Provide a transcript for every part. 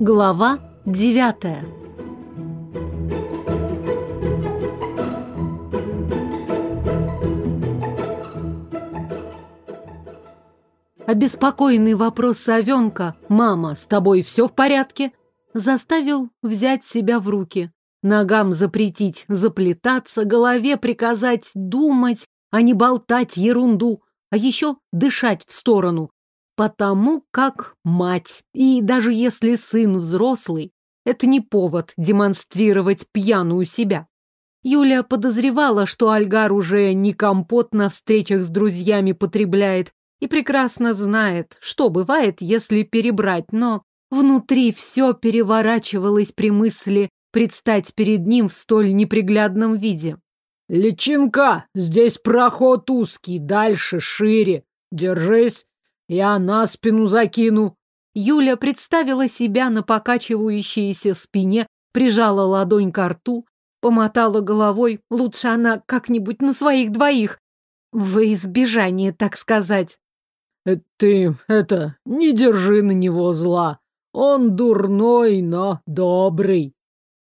Глава девятая Обеспокоенный вопрос совенка «Мама, с тобой все в порядке?» заставил взять себя в руки. Ногам запретить заплетаться, голове приказать думать, а не болтать ерунду, а еще дышать в сторону. Потому как мать, и даже если сын взрослый, это не повод демонстрировать пьяную себя. Юля подозревала, что Альгар уже не компот на встречах с друзьями потребляет, и прекрасно знает, что бывает, если перебрать, но внутри все переворачивалось при мысли предстать перед ним в столь неприглядном виде. «Личинка, здесь проход узкий, дальше шире. Держись, я на спину закину». Юля представила себя на покачивающейся спине, прижала ладонь к рту, помотала головой. Лучше она как-нибудь на своих двоих. Во избежание, так сказать. Э, ты, это, не держи на него зла. Он дурной, но добрый.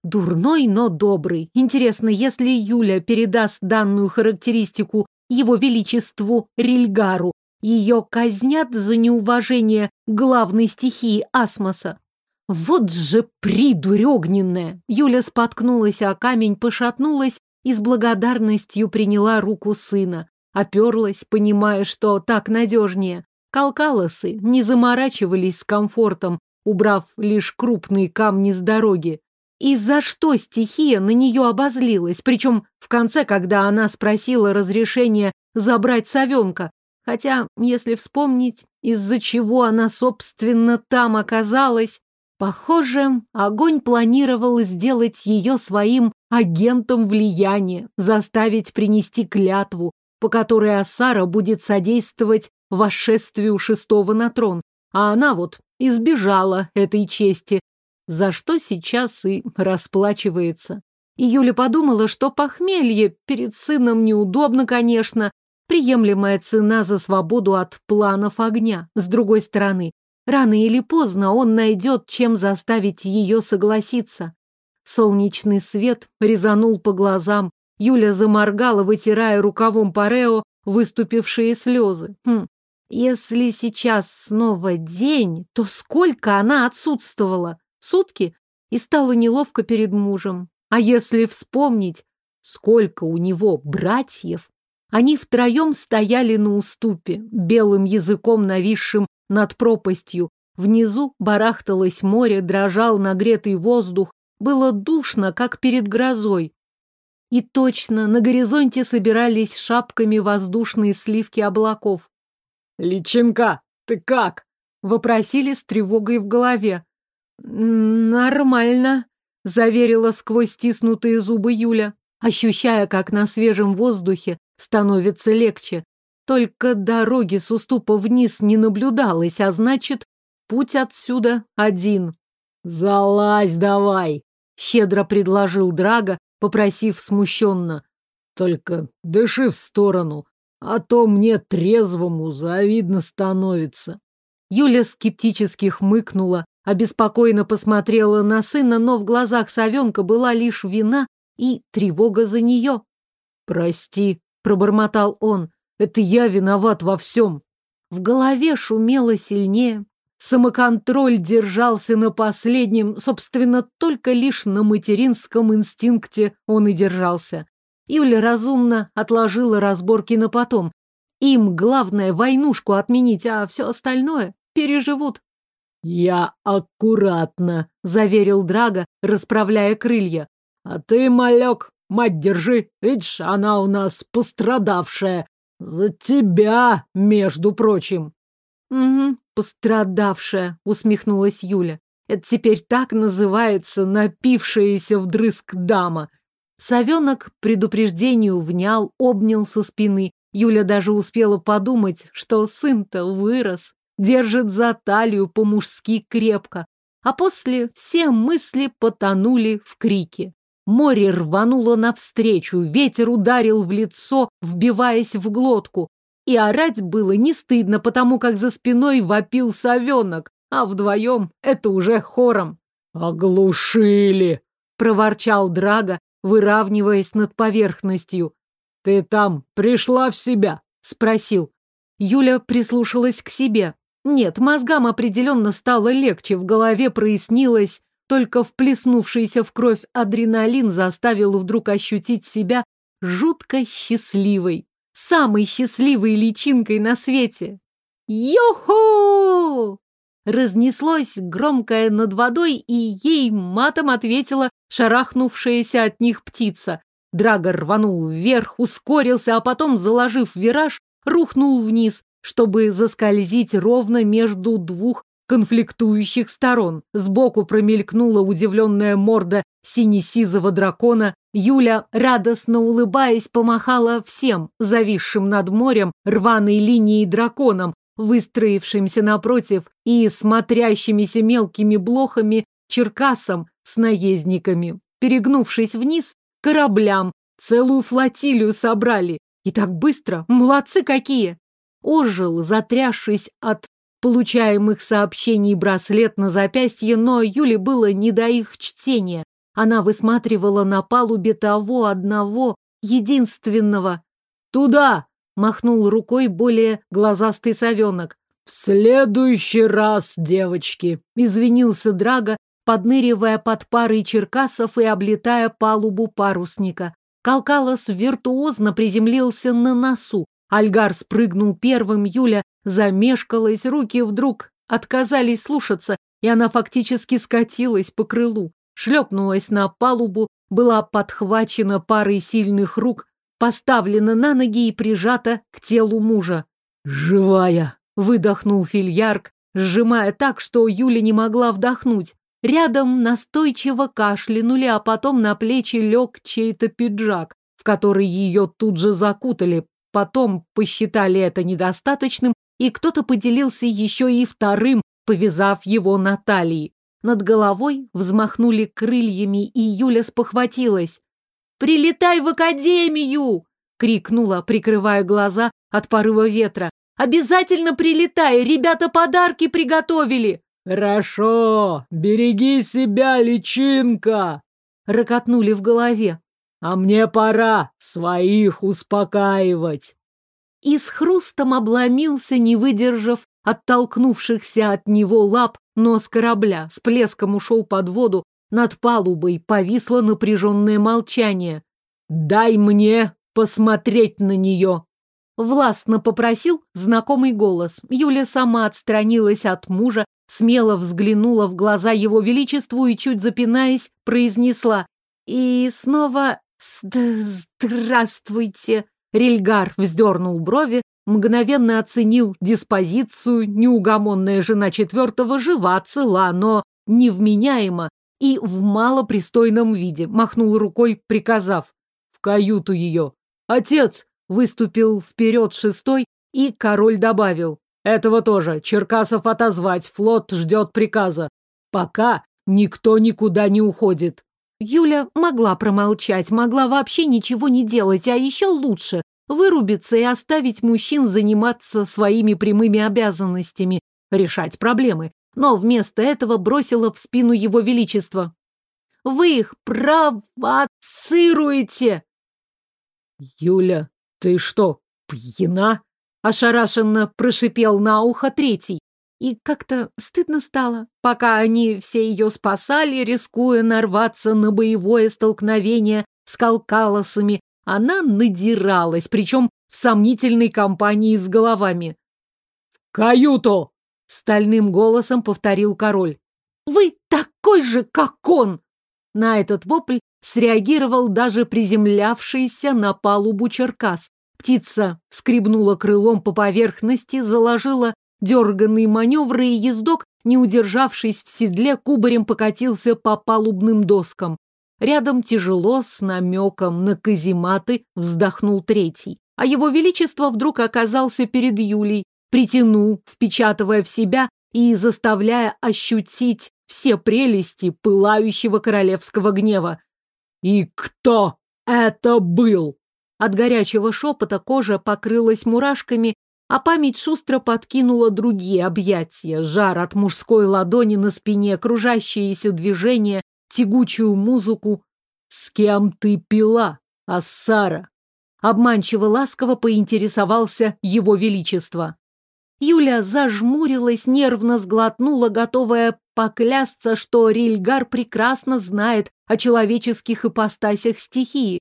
Дурной, но добрый. Интересно, если Юля передаст данную характеристику его величеству Рильгару, ее казнят за неуважение главной стихии Асмоса. Вот же придурь огненная! Юля споткнулась о камень, пошатнулась и с благодарностью приняла руку сына. Оперлась, понимая, что так надежнее. Калкалосы не заморачивались с комфортом, убрав лишь крупные камни с дороги. И за что стихия на нее обозлилась, причем в конце, когда она спросила разрешения забрать совенка. Хотя, если вспомнить, из-за чего она, собственно, там оказалась, похоже, огонь планировал сделать ее своим агентом влияния, заставить принести клятву, по которой Асара будет содействовать восшествию шестого на трон, а она вот избежала этой чести, за что сейчас и расплачивается. И Юля подумала, что похмелье перед сыном неудобно, конечно, приемлемая цена за свободу от планов огня. С другой стороны, рано или поздно он найдет, чем заставить ее согласиться. Солнечный свет резанул по глазам. Юля заморгала, вытирая рукавом парео выступившие слезы. Хм, если сейчас снова день, то сколько она отсутствовала? Сутки? И стало неловко перед мужем. А если вспомнить, сколько у него братьев? Они втроем стояли на уступе, белым языком нависшим над пропастью. Внизу барахталось море, дрожал нагретый воздух. Было душно, как перед грозой. И точно, на горизонте собирались шапками воздушные сливки облаков. «Личинка, ты как?» — вопросили с тревогой в голове. «Нормально», — заверила сквозь стиснутые зубы Юля, ощущая, как на свежем воздухе становится легче. Только дороги с уступа вниз не наблюдалось, а значит, путь отсюда один. «Залазь давай!» — щедро предложил Драга, попросив смущенно. «Только дыши в сторону, а то мне трезвому завидно становится. Юля скептически хмыкнула, обеспокоенно посмотрела на сына, но в глазах совенка была лишь вина и тревога за нее. «Прости», — пробормотал он, — «это я виноват во всем». В голове шумело сильнее. Самоконтроль держался на последнем, собственно, только лишь на материнском инстинкте он и держался. Юля разумно отложила разборки на потом. Им главное войнушку отменить, а все остальное переживут. «Я аккуратно», — заверил Драга, расправляя крылья. «А ты, малек, мать держи, видишь, она у нас пострадавшая. За тебя, между прочим». «Угу, пострадавшая», — усмехнулась Юля. «Это теперь так называется напившаяся вдрызг дама. Совенок предупреждению внял, обнял со спины. Юля даже успела подумать, что сын-то вырос, держит за талию по-мужски крепко. А после все мысли потонули в крике. Море рвануло навстречу, ветер ударил в лицо, вбиваясь в глотку. И орать было не стыдно, потому как за спиной вопил совенок, а вдвоем это уже хором. «Оглушили!» — проворчал Драга, выравниваясь над поверхностью. «Ты там пришла в себя?» — спросил. Юля прислушалась к себе. Нет, мозгам определенно стало легче, в голове прояснилось, только вплеснувшийся в кровь адреналин заставил вдруг ощутить себя жутко счастливой. Самой счастливой личинкой на свете. Йоху! Разнеслось громкое над водой, и ей матом ответила шарахнувшаяся от них птица. Драгор рванул вверх, ускорился, а потом, заложив вираж, рухнул вниз, чтобы заскользить ровно между двух конфликтующих сторон. Сбоку промелькнула удивленная морда сине-сизого дракона. Юля, радостно улыбаясь, помахала всем, зависшим над морем рваной линией драконом, выстроившимся напротив и смотрящимися мелкими блохами черкасом с наездниками. Перегнувшись вниз, кораблям, целую флотилию собрали. И так быстро, молодцы какие! Ожил, затрясшись от получаемых сообщений браслет на запястье, но Юле было не до их чтения. Она высматривала на палубе того одного, единственного. «Туда!» — махнул рукой более глазастый совенок. «В следующий раз, девочки!» — извинился Драго, подныривая под парой черкасов и облетая палубу парусника. Калкалос виртуозно приземлился на носу. Альгар спрыгнул первым, Юля замешкалась, руки вдруг отказались слушаться, и она фактически скатилась по крылу, шлепнулась на палубу, была подхвачена парой сильных рук, поставлена на ноги и прижата к телу мужа. «Живая!» — выдохнул Фильярк, сжимая так, что Юля не могла вдохнуть. Рядом настойчиво кашлянули, а потом на плечи лег чей-то пиджак, в который ее тут же закутали. Потом посчитали это недостаточным, и кто-то поделился еще и вторым, повязав его на талии. Над головой взмахнули крыльями, и Юля спохватилась. «Прилетай в академию!» — крикнула, прикрывая глаза от порыва ветра. «Обязательно прилетай! Ребята подарки приготовили!» «Хорошо! Береги себя, личинка!» Рокотнули в голове. «А мне пора своих успокаивать!» И с хрустом обломился, не выдержав оттолкнувшихся от него лап нос корабля, с плеском ушел под воду, над палубой повисло напряженное молчание. «Дай мне посмотреть на нее!» Властно попросил знакомый голос. Юля сама отстранилась от мужа, смело взглянула в глаза его величеству и, чуть запинаясь, произнесла «И снова здравствуйте!» Рельгар вздернул брови, мгновенно оценил диспозицию, неугомонная жена четвертого жива, цела, но невменяема и в малопристойном виде, махнул рукой, приказав «в каюту ее». «Отец!» — выступил вперед шестой, и король добавил этого тоже. Черкасов отозвать. Флот ждет приказа. Пока никто никуда не уходит. Юля могла промолчать, могла вообще ничего не делать, а еще лучше вырубиться и оставить мужчин заниматься своими прямыми обязанностями, решать проблемы. Но вместо этого бросила в спину его величество. «Вы их провоцируете!» «Юля, ты что, пьяна?» Ошарашенно прошипел на ухо третий. И как-то стыдно стало, пока они все ее спасали, рискуя нарваться на боевое столкновение с калкалосами. Она надиралась, причем в сомнительной компании с головами. «В каюту!» — стальным голосом повторил король. «Вы такой же, как он!» На этот вопль среагировал даже приземлявшийся на палубу Черкас. Птица скребнула крылом по поверхности, заложила дерганные маневры, и ездок, не удержавшись в седле, кубарем покатился по палубным доскам. Рядом тяжело, с намеком на казематы, вздохнул третий. А его величество вдруг оказался перед Юлей, притянул, впечатывая в себя и заставляя ощутить все прелести пылающего королевского гнева. «И кто это был?» От горячего шепота кожа покрылась мурашками, а память шустро подкинула другие объятия, жар от мужской ладони на спине, окружающиеся движения, тягучую музыку. «С кем ты пила, Ассара?» Обманчиво ласково поинтересовался его величество. Юля зажмурилась, нервно сглотнула, готовая поклясться, что Рильгар прекрасно знает о человеческих ипостасях стихии.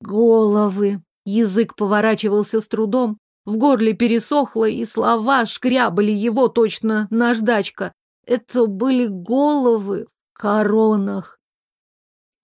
Головы. Язык поворачивался с трудом. В горле пересохло, и слова шкрябали его точно наждачка. Это были головы в коронах.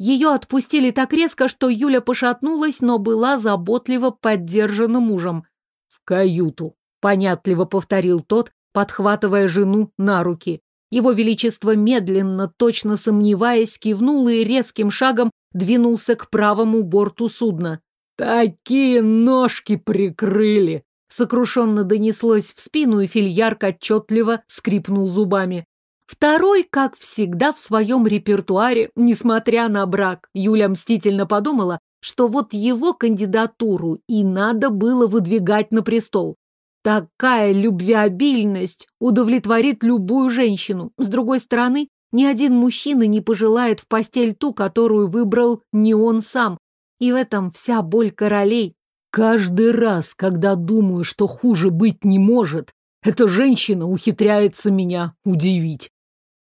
Ее отпустили так резко, что Юля пошатнулась, но была заботливо поддержана мужем. «В каюту», — понятливо повторил тот, подхватывая жену на руки. Его Величество медленно, точно сомневаясь, кивнул и резким шагом двинулся к правому борту судна. «Такие ножки прикрыли!» Сокрушенно донеслось в спину, и фильярк отчетливо скрипнул зубами. Второй, как всегда, в своем репертуаре, несмотря на брак, Юля мстительно подумала, что вот его кандидатуру и надо было выдвигать на престол. Такая любвеобильность удовлетворит любую женщину. С другой стороны, ни один мужчина не пожелает в постель ту, которую выбрал не он сам. И в этом вся боль королей. Каждый раз, когда думаю, что хуже быть не может, эта женщина ухитряется меня удивить.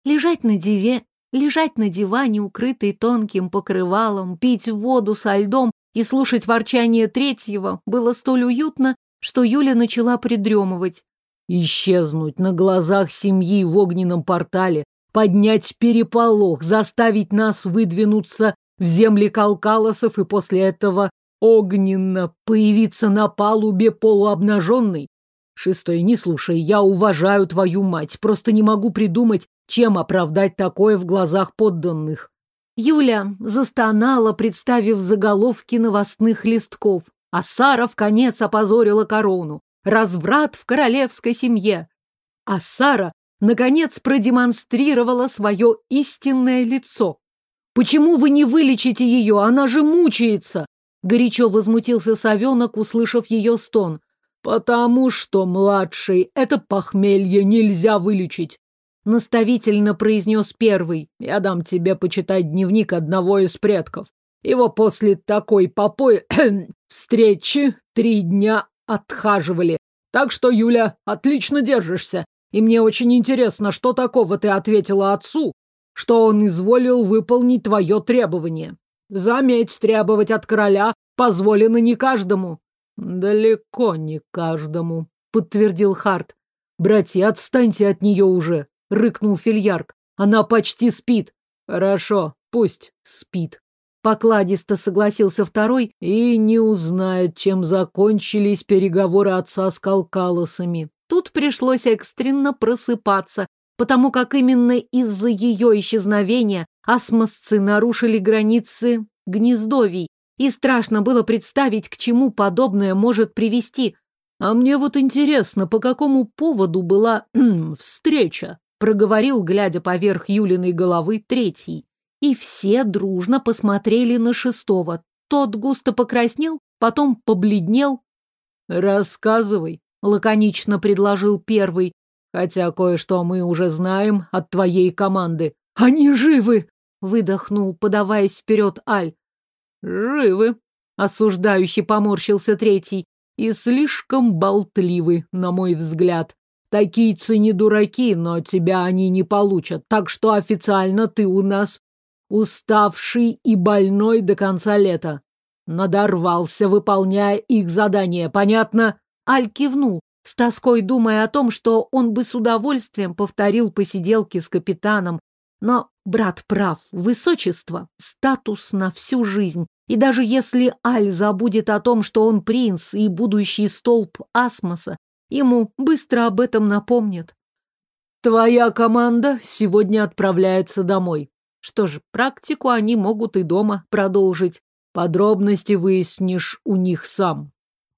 Лежать на диве, лежать на диване, укрытый тонким покрывалом, пить воду со льдом и слушать ворчание третьего было столь уютно, что Юля начала придремывать. Исчезнуть на глазах семьи в огненном портале, поднять переполох, заставить нас выдвинуться в земли Калкалосов и после этого огненно появиться на палубе полуобнаженный? Шестой, не слушай, я уважаю твою мать, просто не могу придумать, чем оправдать такое в глазах подданных. Юля застонала, представив заголовки новостных листков. А Сара в конец опозорила корону. Разврат в королевской семье. А Сара, наконец, продемонстрировала свое истинное лицо. «Почему вы не вылечите ее? Она же мучается!» Горячо возмутился совенок, услышав ее стон. «Потому что, младший, это похмелье нельзя вылечить», — наставительно произнес первый. «Я дам тебе почитать дневник одного из предков. Его после такой попой встречи три дня отхаживали. Так что, Юля, отлично держишься. И мне очень интересно, что такого ты ответила отцу, что он изволил выполнить твое требование. Заметь, требовать от короля позволено не каждому. Далеко не каждому, подтвердил Харт. Братья, отстаньте от нее уже, рыкнул Фильярк. Она почти спит. Хорошо, пусть спит. Покладисто согласился второй и не узнает, чем закончились переговоры отца с Калкалосами. Тут пришлось экстренно просыпаться, потому как именно из-за ее исчезновения асмосцы нарушили границы гнездовий, и страшно было представить, к чему подобное может привести. А мне вот интересно, по какому поводу была встреча, проговорил, глядя поверх Юлиной головы, третий. И все дружно посмотрели на шестого. Тот густо покраснел, потом побледнел. «Рассказывай», — лаконично предложил первый, Хотя кое-что мы уже знаем от твоей команды. Они живы! Выдохнул, подаваясь вперед Аль. Живы, осуждающий поморщился третий. И слишком болтливы, на мой взгляд. Такийцы не дураки, но тебя они не получат. Так что официально ты у нас уставший и больной до конца лета. Надорвался, выполняя их задание. Понятно? Аль кивнул, с тоской думая о том, что он бы с удовольствием повторил посиделки с капитаном. Но брат прав, высочество — статус на всю жизнь. И даже если Аль забудет о том, что он принц и будущий столб Асмоса, ему быстро об этом напомнят. Твоя команда сегодня отправляется домой. Что ж, практику они могут и дома продолжить. Подробности выяснишь у них сам.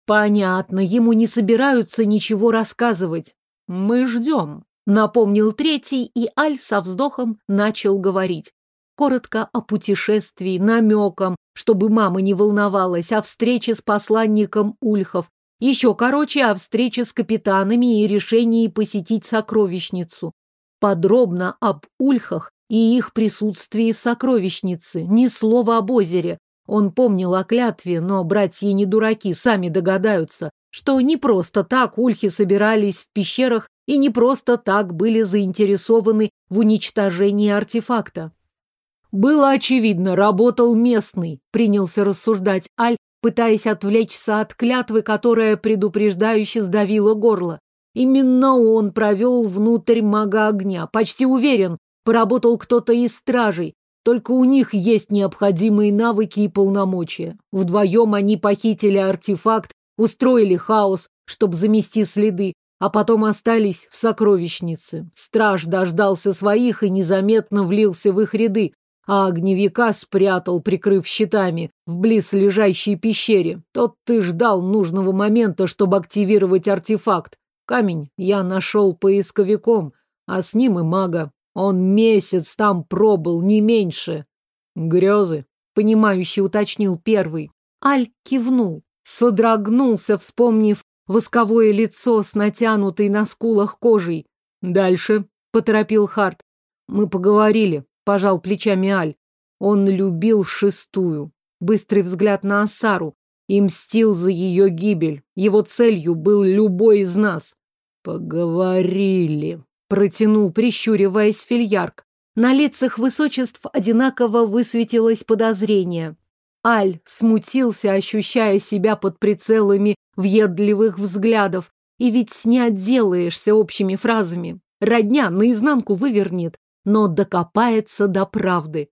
Понятно, ему не собираются ничего рассказывать. Мы ждем, напомнил третий, и Аль со вздохом начал говорить. Коротко о путешествии, намеком, чтобы мама не волновалась, о встрече с посланником Ульхов. Еще короче о встрече с капитанами и решении посетить сокровищницу. Подробно об Ульхах и их присутствии в сокровищнице. Ни слова об озере. Он помнил о клятве, но братья не дураки, сами догадаются, что не просто так ульхи собирались в пещерах и не просто так были заинтересованы в уничтожении артефакта. Было очевидно, работал местный, принялся рассуждать Аль, пытаясь отвлечься от клятвы, которая предупреждающе сдавила горло. Именно он провел внутрь мага огня. Почти уверен, поработал кто-то из стражей. Только у них есть необходимые навыки и полномочия. Вдвоем они похитили артефакт, устроили хаос, чтобы замести следы, а потом остались в сокровищнице. Страж дождался своих и незаметно влился в их ряды, а огневика спрятал, прикрыв щитами, в близлежащей пещере. Тот ты ждал нужного момента, чтобы активировать артефакт. Камень я нашел поисковиком, а с ним и мага. Он месяц там пробыл, не меньше. Грезы, понимающе уточнил первый. Аль кивнул, содрогнулся, вспомнив восковое лицо с натянутой на скулах кожей. Дальше, поторопил Харт. Мы поговорили, пожал плечами Аль. Он любил шестую. Быстрый взгляд на Асару и мстил за ее гибель. Его целью был любой из нас. Поговорили. Протянул, прищуриваясь фильярк. На лицах высочеств одинаково высветилось подозрение. Аль смутился, ощущая себя под прицелами въедливых взглядов. И ведь не отделаешься общими фразами. Родня наизнанку вывернет, но докопается до правды.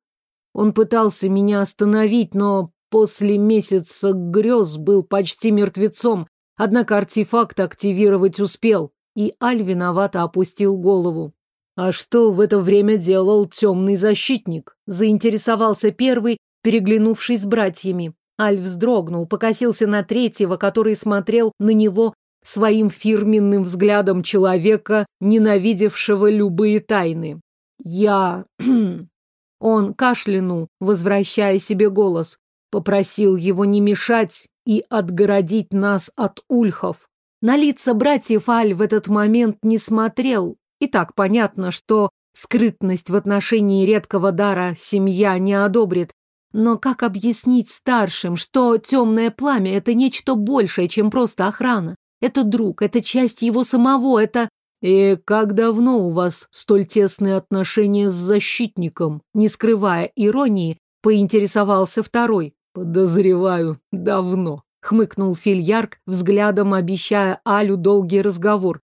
Он пытался меня остановить, но после месяца грез был почти мертвецом, однако артефакт активировать успел и Аль виновато опустил голову. «А что в это время делал темный защитник?» Заинтересовался первый, переглянувшись с братьями. Аль вздрогнул, покосился на третьего, который смотрел на него своим фирменным взглядом человека, ненавидевшего любые тайны. «Я...» Он кашлянул, возвращая себе голос. Попросил его не мешать и отгородить нас от ульхов. На лица братьев Аль в этот момент не смотрел. И так понятно, что скрытность в отношении редкого дара семья не одобрит. Но как объяснить старшим, что темное пламя — это нечто большее, чем просто охрана? Это друг, это часть его самого, это... И как давно у вас столь тесные отношения с защитником? Не скрывая иронии, поинтересовался второй. Подозреваю, давно хмыкнул Фильярк, взглядом обещая Алю долгий разговор.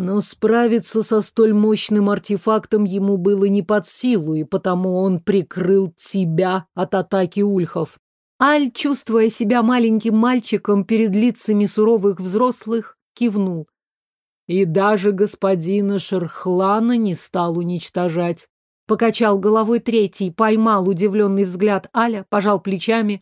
Но справиться со столь мощным артефактом ему было не под силу, и потому он прикрыл тебя от атаки ульхов. Аль, чувствуя себя маленьким мальчиком перед лицами суровых взрослых, кивнул. И даже господина Шерхлана не стал уничтожать. Покачал головой третий, поймал удивленный взгляд Аля, пожал плечами.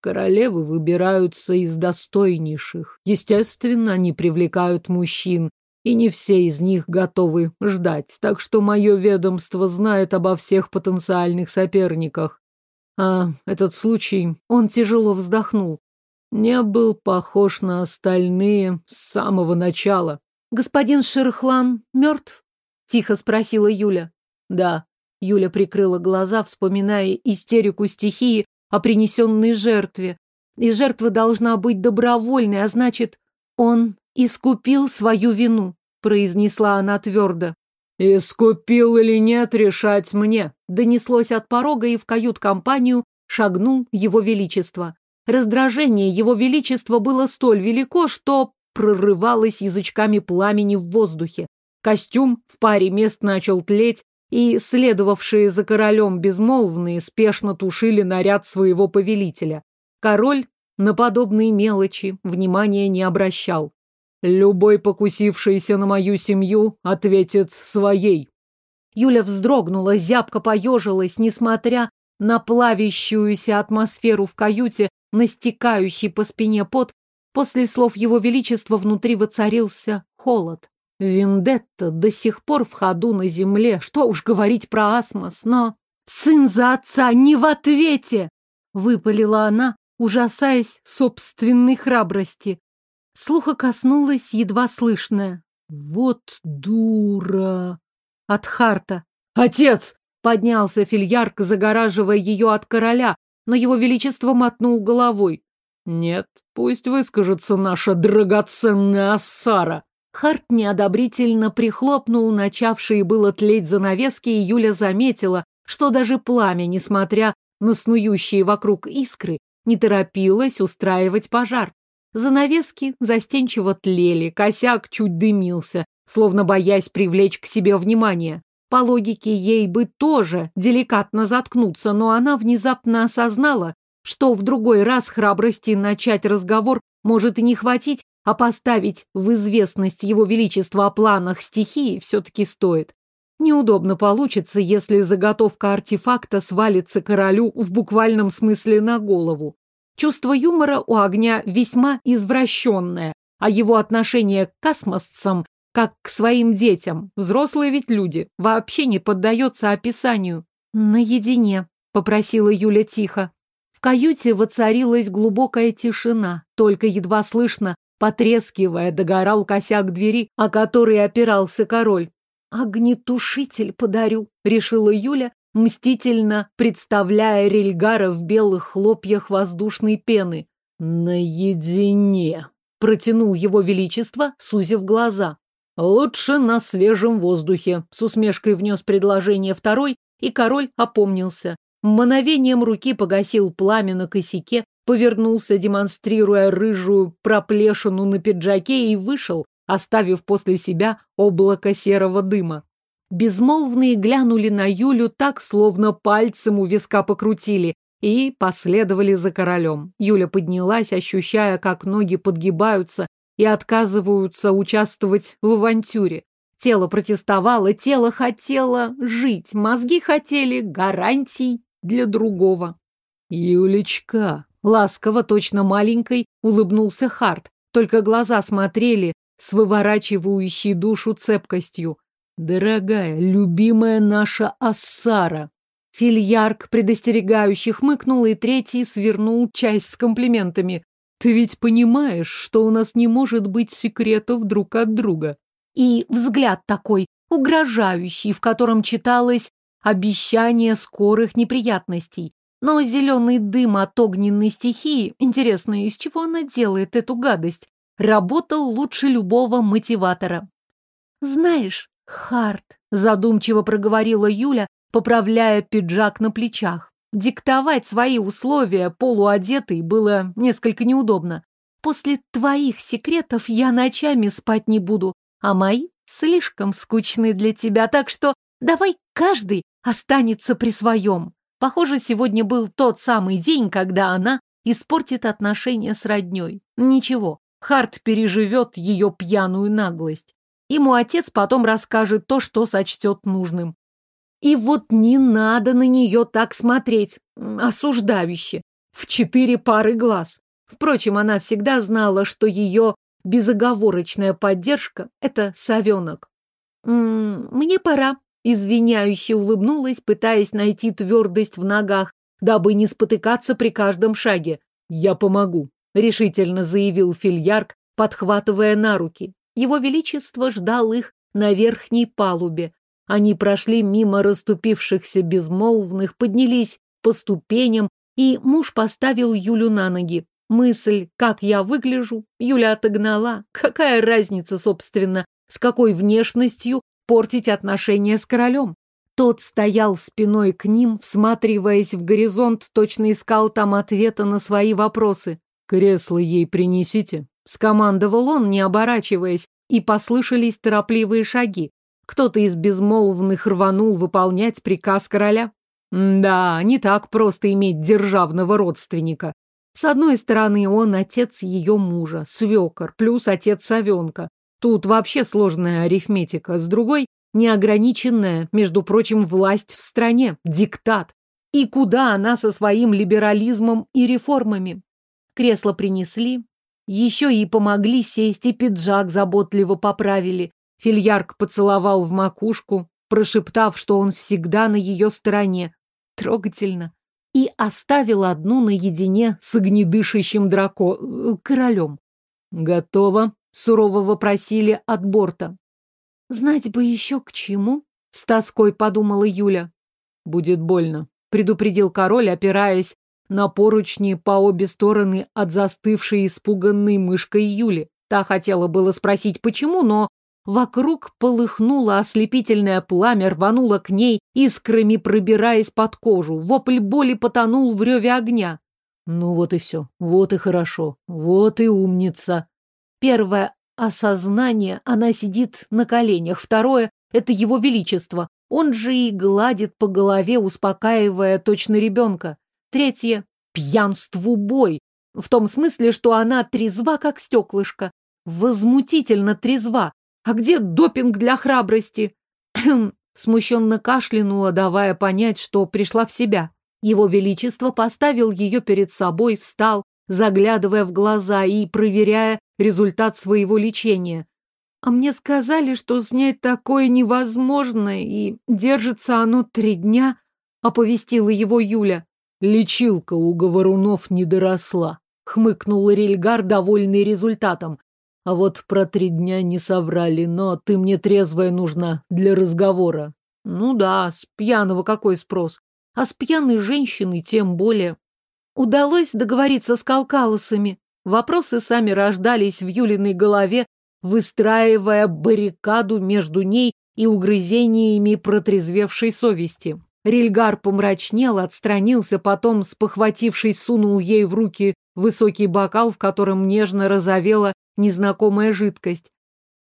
Королевы выбираются из достойнейших. Естественно, они привлекают мужчин, и не все из них готовы ждать, так что мое ведомство знает обо всех потенциальных соперниках. А этот случай, он тяжело вздохнул, не был похож на остальные с самого начала. «Господин Шерхлан мертв?» — тихо спросила Юля. «Да». Юля прикрыла глаза, вспоминая истерику стихии, о принесенной жертве. И жертва должна быть добровольной, а значит, он искупил свою вину, произнесла она твердо. «Искупил или нет, решать мне», донеслось от порога, и в кают-компанию шагнул его величество. Раздражение его величества было столь велико, что прорывалось язычками пламени в воздухе. Костюм в паре мест начал тлеть, и следовавшие за королем безмолвные спешно тушили наряд своего повелителя. Король на подобные мелочи внимания не обращал. «Любой покусившийся на мою семью ответит своей». Юля вздрогнула, зябко поежилась, несмотря на плавящуюся атмосферу в каюте, настекающий по спине пот, после слов его величества внутри воцарился холод. Вендетта до сих пор в ходу на земле, что уж говорить про асмос, но Сын за отца не в ответе!» Выпалила она, ужасаясь собственной храбрости. Слуха коснулась едва слышное. «Вот дура!» От Харта. «Отец!» — поднялся Фильярк, загораживая ее от короля, но его величество мотнул головой. «Нет, пусть выскажется наша драгоценная Ассара!» Харт неодобрительно прихлопнул начавшие было тлеть занавески, и Юля заметила, что даже пламя, несмотря на снующие вокруг искры, не торопилось устраивать пожар. Занавески застенчиво тлели, косяк чуть дымился, словно боясь привлечь к себе внимание. По логике ей бы тоже деликатно заткнуться, но она внезапно осознала, что в другой раз храбрости начать разговор может и не хватить, а поставить в известность его величество о планах стихии все-таки стоит. Неудобно получится, если заготовка артефакта свалится королю в буквальном смысле на голову. Чувство юмора у огня весьма извращенное, а его отношение к космосцам как к своим детям. Взрослые ведь люди. Вообще не поддается описанию. Наедине, попросила Юля тихо. В каюте воцарилась глубокая тишина, только едва слышно Потрескивая, догорал косяк двери, о который опирался король. «Огнетушитель подарю», — решила Юля, мстительно представляя Рельгара в белых хлопьях воздушной пены. «Наедине», — протянул его величество, сузив глаза. «Лучше на свежем воздухе», — с усмешкой внес предложение второй, и король опомнился. Мгновением руки погасил пламя на косяке, повернулся, демонстрируя рыжую проплешину на пиджаке, и вышел, оставив после себя облако серого дыма. Безмолвные глянули на Юлю так, словно пальцем у виска покрутили, и последовали за королем. Юля поднялась, ощущая, как ноги подгибаются и отказываются участвовать в авантюре. Тело протестовало, тело хотело жить, мозги хотели гарантий для другого. «Юлечка!» Ласково, точно маленькой, улыбнулся Харт. Только глаза смотрели с выворачивающей душу цепкостью. «Дорогая, любимая наша Ассара!» Фильярк предостерегающе хмыкнул, и третий свернул часть с комплиментами. «Ты ведь понимаешь, что у нас не может быть секретов друг от друга?» И взгляд такой, угрожающий, в котором читалось обещание скорых неприятностей. Но зеленый дым от огненной стихии, интересно, из чего она делает эту гадость, работал лучше любого мотиватора. «Знаешь, Харт», — задумчиво проговорила Юля, поправляя пиджак на плечах, диктовать свои условия полуодетой было несколько неудобно. «После твоих секретов я ночами спать не буду, а мои слишком скучны для тебя, так что давай каждый останется при своем». Похоже, сегодня был тот самый день, когда она испортит отношения с родней. Ничего, Харт переживет ее пьяную наглость. Ему отец потом расскажет то, что сочтет нужным. И вот не надо на нее так смотреть, осуждающе, в четыре пары глаз. Впрочем, она всегда знала, что ее безоговорочная поддержка — это совенок. «М -м, «Мне пора», Извиняюще улыбнулась, пытаясь найти твердость в ногах, дабы не спотыкаться при каждом шаге. «Я помогу», — решительно заявил Фильярк, подхватывая на руки. Его Величество ждал их на верхней палубе. Они прошли мимо расступившихся безмолвных, поднялись по ступеням, и муж поставил Юлю на ноги. Мысль, как я выгляжу, Юля отогнала. Какая разница, собственно, с какой внешностью портить отношения с королем. Тот стоял спиной к ним, всматриваясь в горизонт, точно искал там ответа на свои вопросы. «Кресло ей принесите», — скомандовал он, не оборачиваясь, и послышались торопливые шаги. Кто-то из безмолвных рванул выполнять приказ короля. Да, не так просто иметь державного родственника. С одной стороны, он отец ее мужа, свекор, плюс отец совенка. Тут вообще сложная арифметика. С другой – неограниченная, между прочим, власть в стране, диктат. И куда она со своим либерализмом и реформами? Кресло принесли, еще и помогли сесть, и пиджак заботливо поправили. Фильярк поцеловал в макушку, прошептав, что он всегда на ее стороне. Трогательно. И оставил одну наедине с огнедышащим драко... Э, королем. «Готово?» — сурово вопросили от борта. «Знать бы еще к чему?» — с тоской подумала Юля. «Будет больно», — предупредил король, опираясь на поручни по обе стороны от застывшей испуганной мышкой Юли. Та хотела было спросить, почему, но вокруг полыхнуло ослепительное пламя, рвануло к ней, искрами пробираясь под кожу. Вопль боли потонул в реве огня. Ну вот и все, вот и хорошо, вот и умница. Первое осознание, она сидит на коленях. Второе — это его величество. Он же и гладит по голове, успокаивая точно ребенка. Третье — пьянству бой. В том смысле, что она трезва, как стеклышко. Возмутительно трезва. А где допинг для храбрости? Смущенно кашлянула, давая понять, что пришла в себя. Его Величество поставил ее перед собой, встал, заглядывая в глаза и проверяя результат своего лечения. А мне сказали, что снять такое невозможно, и держится оно три дня, оповестила его Юля. Лечилка у говорунов не доросла, хмыкнул Рильгар, довольный результатом. А вот про три дня не соврали, но ты мне трезвая нужна для разговора. Ну да, с пьяного какой спрос? А с пьяной женщиной тем более. Удалось договориться с Калкалосами. Вопросы сами рождались в Юлиной голове, выстраивая баррикаду между ней и угрызениями протрезвевшей совести. Рильгар помрачнел, отстранился, потом, спохватившись, сунул ей в руки высокий бокал, в котором нежно разовела незнакомая жидкость.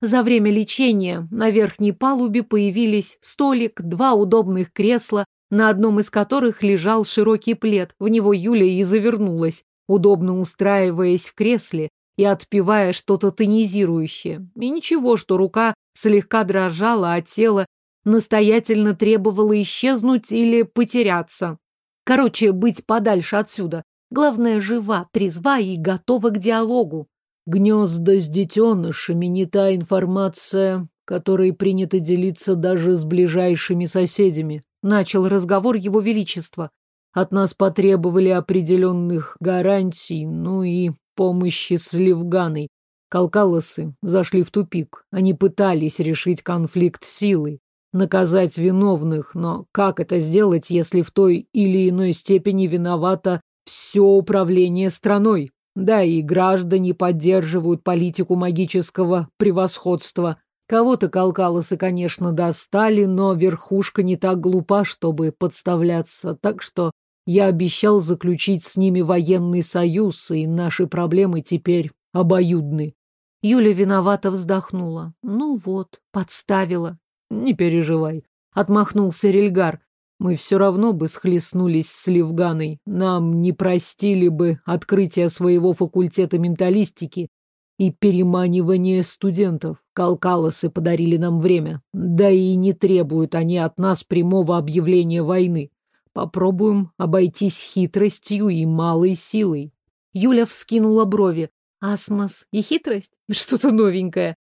За время лечения на верхней палубе появились столик, два удобных кресла, на одном из которых лежал широкий плед. В него Юля и завернулась, удобно устраиваясь в кресле и отпивая что-то тонизирующее. И ничего, что рука слегка дрожала, а тело настоятельно требовало исчезнуть или потеряться. Короче, быть подальше отсюда. Главное, жива, трезва и готова к диалогу. Гнезда с детенышами не та информация, которой принято делиться даже с ближайшими соседями. Начал разговор его величества. От нас потребовали определенных гарантий, ну и помощи с Левганой. Калкалосы зашли в тупик. Они пытались решить конфликт силой, наказать виновных, но как это сделать, если в той или иной степени виновато все управление страной? Да и граждане поддерживают политику магического превосходства. Кого-то Калкалосы, конечно, достали, но верхушка не так глупа, чтобы подставляться, так что я обещал заключить с ними военный союз, и наши проблемы теперь обоюдны. Юля виновато вздохнула. Ну вот, подставила. Не переживай, отмахнулся Рельгар. Мы все равно бы схлестнулись с Левганой. Нам не простили бы открытие своего факультета менталистики и переманивание студентов. Калкалосы подарили нам время. Да и не требуют они от нас прямого объявления войны. Попробуем обойтись хитростью и малой силой. Юля вскинула брови. Асмос и хитрость? Что-то новенькое.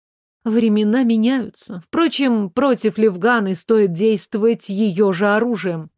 Времена меняются. Впрочем, против Левганы стоит действовать ее же оружием.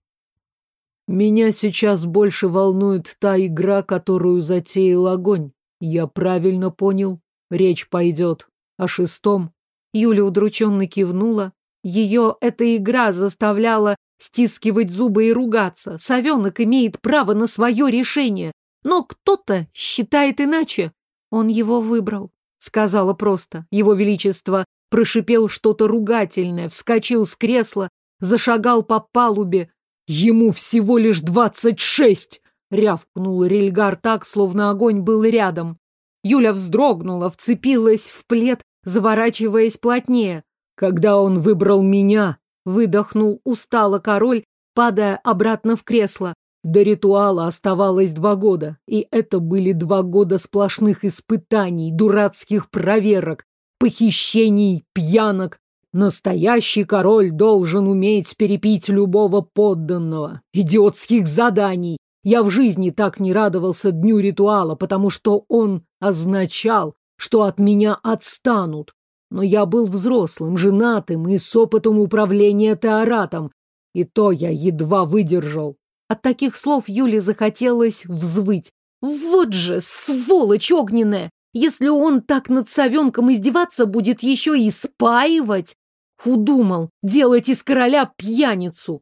Меня сейчас больше волнует та игра, которую затеял огонь. Я правильно понял? Речь пойдет о шестом. Юля удрученно кивнула. Ее эта игра заставляла стискивать зубы и ругаться. Совенок имеет право на свое решение. Но кто-то считает иначе. Он его выбрал, сказала просто. Его Величество прошипел что-то ругательное, вскочил с кресла, зашагал по палубе. Ему всего лишь двадцать шесть! Рявкнул Рельгар так, словно огонь был рядом. Юля вздрогнула, вцепилась в плед, заворачиваясь плотнее. Когда он выбрал меня, выдохнул устало король, падая обратно в кресло. До ритуала оставалось два года, и это были два года сплошных испытаний, дурацких проверок, похищений, пьянок. Настоящий король должен уметь перепить любого подданного, идиотских заданий, я в жизни так не радовался дню ритуала, потому что он означал, что от меня отстанут. Но я был взрослым, женатым и с опытом управления теоратом, и то я едва выдержал. От таких слов Юле захотелось взвыть. Вот же, сволочь огненная! Если он так над совенком издеваться будет, еще и спаивать! Удумал делать из короля пьяницу.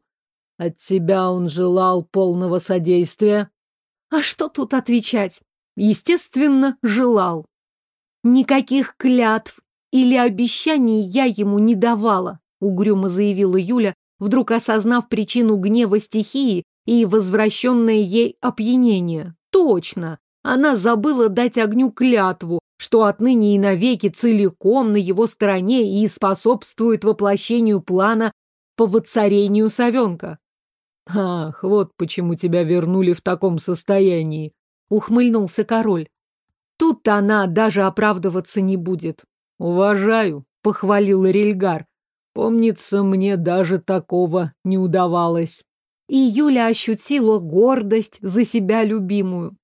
От тебя он желал полного содействия. А что тут отвечать? Естественно, желал. Никаких клятв или обещаний я ему не давала, угрюмо заявила Юля, вдруг осознав причину гнева стихии и возвращенное ей опьянение. Точно! Она забыла дать огню клятву, что отныне и навеки целиком на его стороне и способствует воплощению плана по воцарению совенка. «Ах, вот почему тебя вернули в таком состоянии!» — ухмыльнулся король. Тут она даже оправдываться не будет. «Уважаю», — похвалил Рильгар. «Помнится, мне даже такого не удавалось». И Юля ощутила гордость за себя любимую.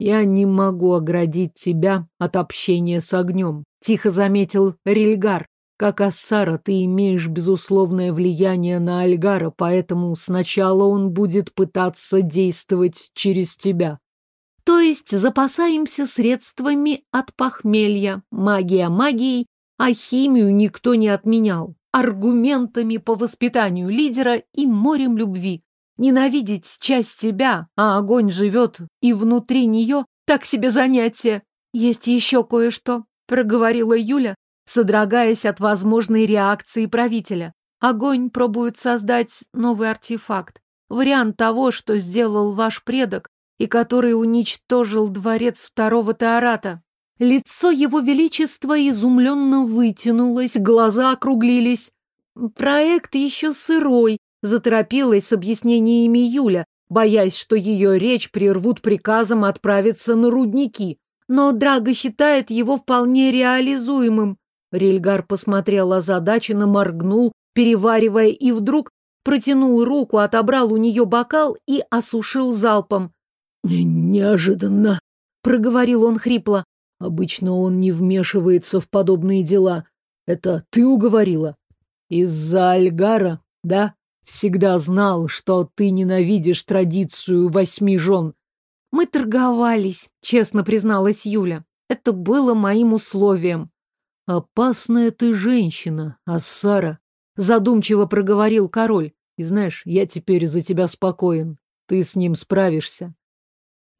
«Я не могу оградить тебя от общения с огнем», — тихо заметил Рильгар. «Как Ассара, ты имеешь безусловное влияние на Альгара, поэтому сначала он будет пытаться действовать через тебя». То есть запасаемся средствами от похмелья, магия магией, а химию никто не отменял, аргументами по воспитанию лидера и морем любви. Ненавидеть часть себя, а огонь живет и внутри нее, так себе занятие. Есть еще кое-что, проговорила Юля, содрогаясь от возможной реакции правителя. Огонь пробует создать новый артефакт. Вариант того, что сделал ваш предок, и который уничтожил дворец второго Теората. Лицо его величества изумленно вытянулось, глаза округлились. Проект еще сырой, Заторопилась с объяснениями Юля, боясь, что ее речь прервут приказом отправиться на рудники. Но Драго считает его вполне реализуемым. Рельгар посмотрел озадаченно, моргнул, переваривая, и вдруг протянул руку, отобрал у нее бокал и осушил залпом. «Неожиданно», — проговорил он хрипло. «Обычно он не вмешивается в подобные дела. Это ты уговорила? Из-за Альгара, да?» Всегда знал, что ты ненавидишь традицию восьми жен. Мы торговались, честно призналась Юля. Это было моим условием. Опасная ты женщина, Ассара, задумчиво проговорил король. И знаешь, я теперь за тебя спокоен. Ты с ним справишься.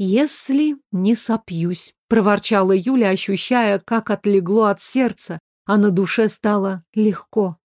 Если не сопьюсь, проворчала Юля, ощущая, как отлегло от сердца, а на душе стало легко.